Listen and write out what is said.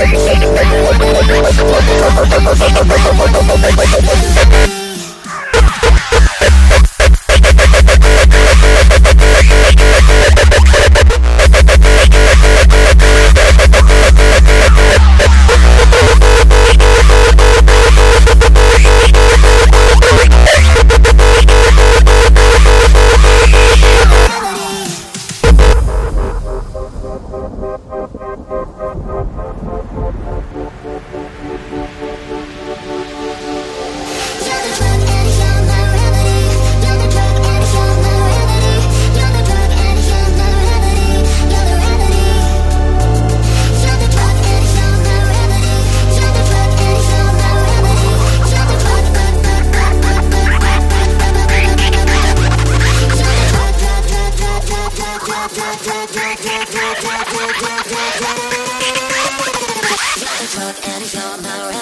Thank you. Talk and you're my